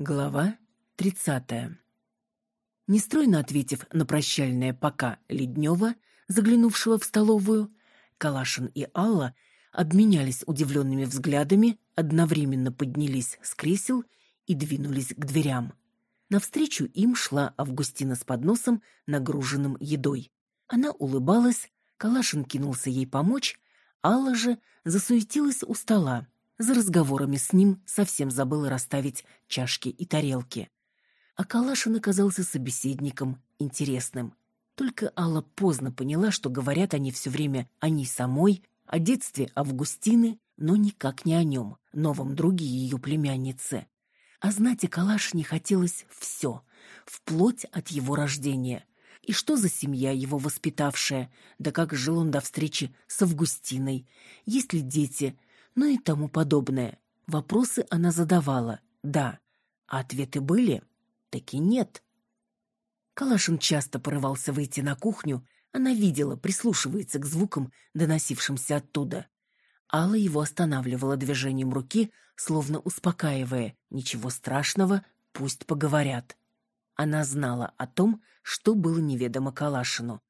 Глава 30. Нестройно ответив на прощальное «пока» Леднева, заглянувшего в столовую, Калашин и Алла обменялись удивленными взглядами, одновременно поднялись с кресел и двинулись к дверям. Навстречу им шла Августина с подносом, нагруженным едой. Она улыбалась, Калашин кинулся ей помочь, Алла же засуетилась у стола, за разговорами с ним совсем забыла расставить чашки и тарелки. А Калашин оказался собеседником интересным. Только Алла поздно поняла, что говорят они все время о ней самой, о детстве Августины, но никак не о нем, новом друге ее племянницы. А знать о Калашине хотелось все, вплоть от его рождения. И что за семья его воспитавшая, да как жил он до встречи с Августиной, есть ли дети, ну и тому подобное. Вопросы она задавала, да, а ответы были? Таки нет. Калашин часто порывался выйти на кухню, она видела, прислушивается к звукам, доносившимся оттуда. Алла его останавливала движением руки, словно успокаивая. Ничего страшного, пусть поговорят. Она знала о том, что было неведомо Калашину.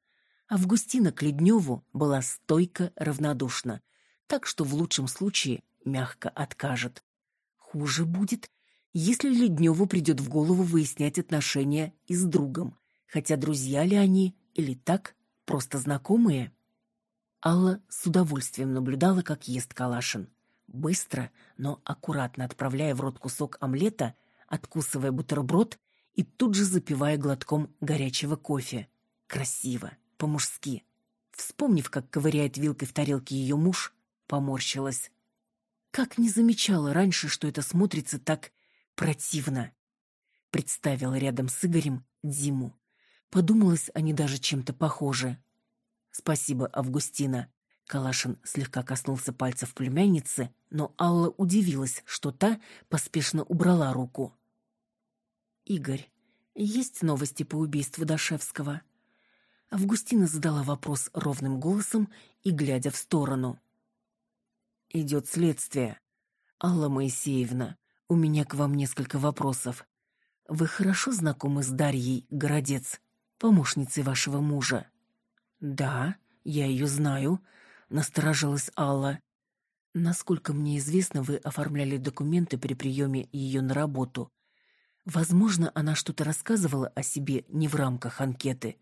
Августина Кледневу была стойко равнодушна так что в лучшем случае мягко откажет. Хуже будет, если Ледневу придет в голову выяснять отношения и с другом, хотя друзья ли они или так, просто знакомые. Алла с удовольствием наблюдала, как ест Калашин. Быстро, но аккуратно отправляя в рот кусок омлета, откусывая бутерброд и тут же запивая глотком горячего кофе. Красиво, по-мужски. Вспомнив, как ковыряет вилкой в тарелке ее муж, поморщилась. Как не замечала раньше, что это смотрится так противно. Представила рядом с Игорем Диму. Подумалось, они даже чем-то похожи. Спасибо, Августина. Калашин слегка коснулся пальцев племянницы, но Алла удивилась, что та поспешно убрала руку. Игорь, есть новости по убийству Дашевского? Августина задала вопрос ровным голосом и глядя в сторону идет следствие. Алла Моисеевна, у меня к вам несколько вопросов. Вы хорошо знакомы с Дарьей Городец, помощницей вашего мужа? Да, я ее знаю, насторожилась Алла. Насколько мне известно, вы оформляли документы при приеме ее на работу. Возможно, она что-то рассказывала о себе не в рамках анкеты.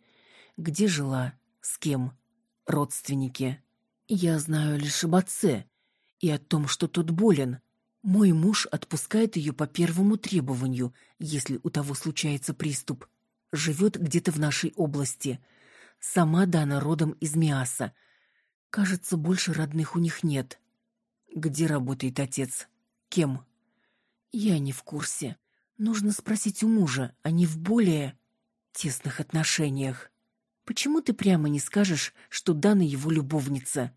Где жила, с кем, родственники. Я знаю лишь об отце, и о том, что тот болен. Мой муж отпускает ее по первому требованию, если у того случается приступ. Живет где-то в нашей области. Сама Дана родом из Миаса. Кажется, больше родных у них нет. Где работает отец? Кем? Я не в курсе. Нужно спросить у мужа, а не в более тесных отношениях. Почему ты прямо не скажешь, что Дана его любовница?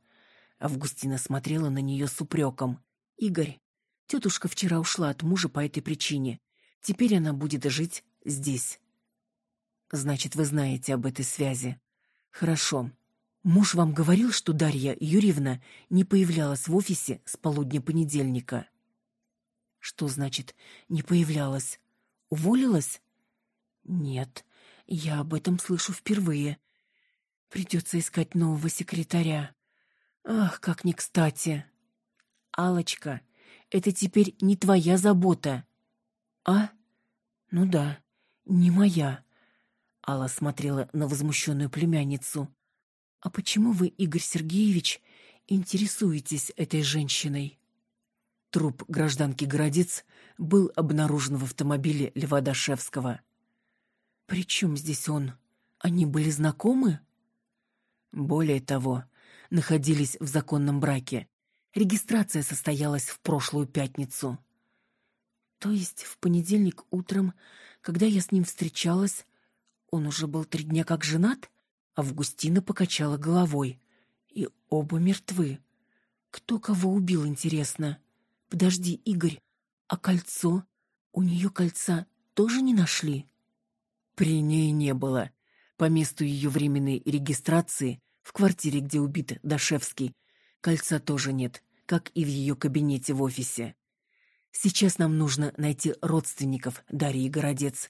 Августина смотрела на нее с упреком. «Игорь, тетушка вчера ушла от мужа по этой причине. Теперь она будет жить здесь». «Значит, вы знаете об этой связи. Хорошо. Муж вам говорил, что Дарья Юрьевна не появлялась в офисе с полудня понедельника?» «Что значит «не появлялась»? Уволилась?» «Нет, я об этом слышу впервые. Придется искать нового секретаря». Ах, как не кстати. Алочка, это теперь не твоя забота. А? Ну да, не моя. Алла смотрела на возмущенную племянницу. А почему вы, Игорь Сергеевич, интересуетесь этой женщиной? Труп гражданки Городец был обнаружен в автомобиле Льва Дашевского. При чем здесь он? Они были знакомы? Более того, находились в законном браке. Регистрация состоялась в прошлую пятницу. То есть в понедельник утром, когда я с ним встречалась, он уже был три дня как женат? Августина покачала головой. И оба мертвы. Кто кого убил, интересно? Подожди, Игорь, а кольцо? У нее кольца тоже не нашли? При ней не было. По месту ее временной регистрации в квартире, где убит Дашевский, кольца тоже нет, как и в ее кабинете в офисе. Сейчас нам нужно найти родственников Дарьи Городец.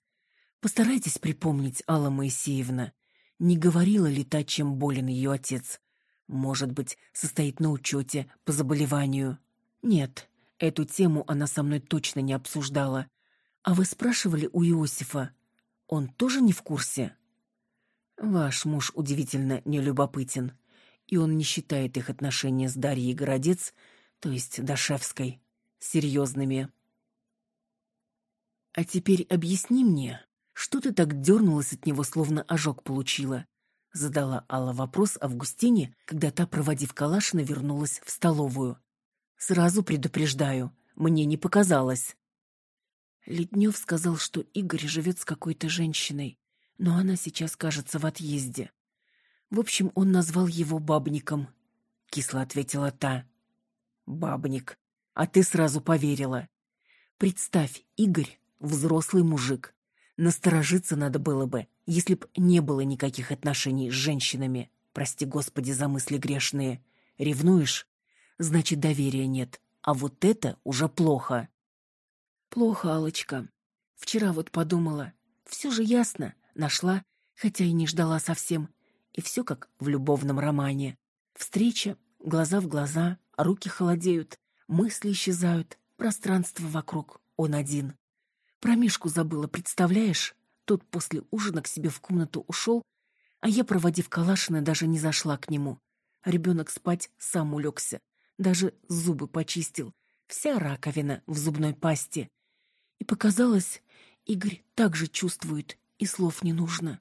Постарайтесь припомнить, Алла Моисеевна, не говорила ли та, чем болен ее отец? Может быть, состоит на учете по заболеванию? Нет, эту тему она со мной точно не обсуждала. А вы спрашивали у Иосифа? Он тоже не в курсе? Ваш муж удивительно нелюбопытен, и он не считает их отношения с Дарьей Городец, то есть Дашевской, серьезными. А теперь объясни мне, что ты так дернулась от него, словно ожог получила? Задала Алла вопрос Августине, когда та, проводив Калашина, вернулась в столовую. Сразу предупреждаю, мне не показалось. Леднев сказал, что Игорь живет с какой-то женщиной, но она сейчас, кажется, в отъезде. В общем, он назвал его бабником. Кисло ответила та. Бабник. А ты сразу поверила. Представь, Игорь — взрослый мужик. Насторожиться надо было бы, если б не было никаких отношений с женщинами. Прости, Господи, за мысли грешные. Ревнуешь? Значит, доверия нет. А вот это уже плохо. Плохо, алочка Вчера вот подумала. Все же ясно. Нашла, хотя и не ждала совсем. И все как в любовном романе. Встреча, глаза в глаза, руки холодеют, мысли исчезают, пространство вокруг, он один. Про Мишку забыла, представляешь? Тот после ужина к себе в комнату ушел, а я, проводив Калашина, даже не зашла к нему. ребенок спать сам улегся, даже зубы почистил. Вся раковина в зубной пасти. И показалось, Игорь так же чувствует, и слов не нужно.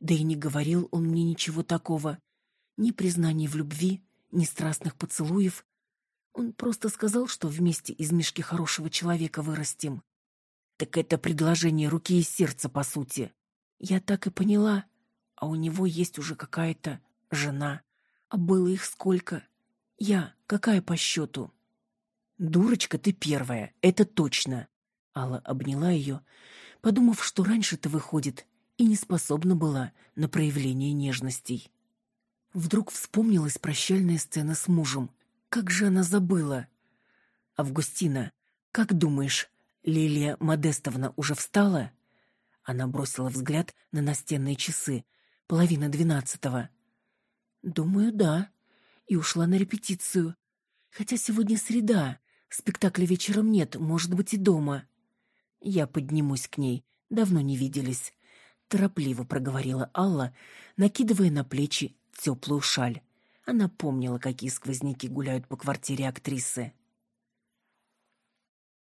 Да и не говорил он мне ничего такого. Ни признаний в любви, ни страстных поцелуев. Он просто сказал, что вместе из Мишки хорошего человека вырастим. Так это предложение руки и сердца, по сути. Я так и поняла. А у него есть уже какая-то жена. А было их сколько? Я какая по счету? Дурочка ты первая, это точно. Алла обняла ее, подумав, что раньше-то выходит и не способна была на проявление нежностей. Вдруг вспомнилась прощальная сцена с мужем. Как же она забыла? Августина, как думаешь, Лилия Модестовна уже встала? Она бросила взгляд на настенные часы. Половина двенадцатого. Думаю, да. И ушла на репетицию. Хотя сегодня среда. Спектакля вечером нет, может быть, и дома. Я поднимусь к ней. Давно не виделись. Торопливо проговорила Алла, накидывая на плечи теплую шаль. Она помнила, какие сквозняки гуляют по квартире актрисы.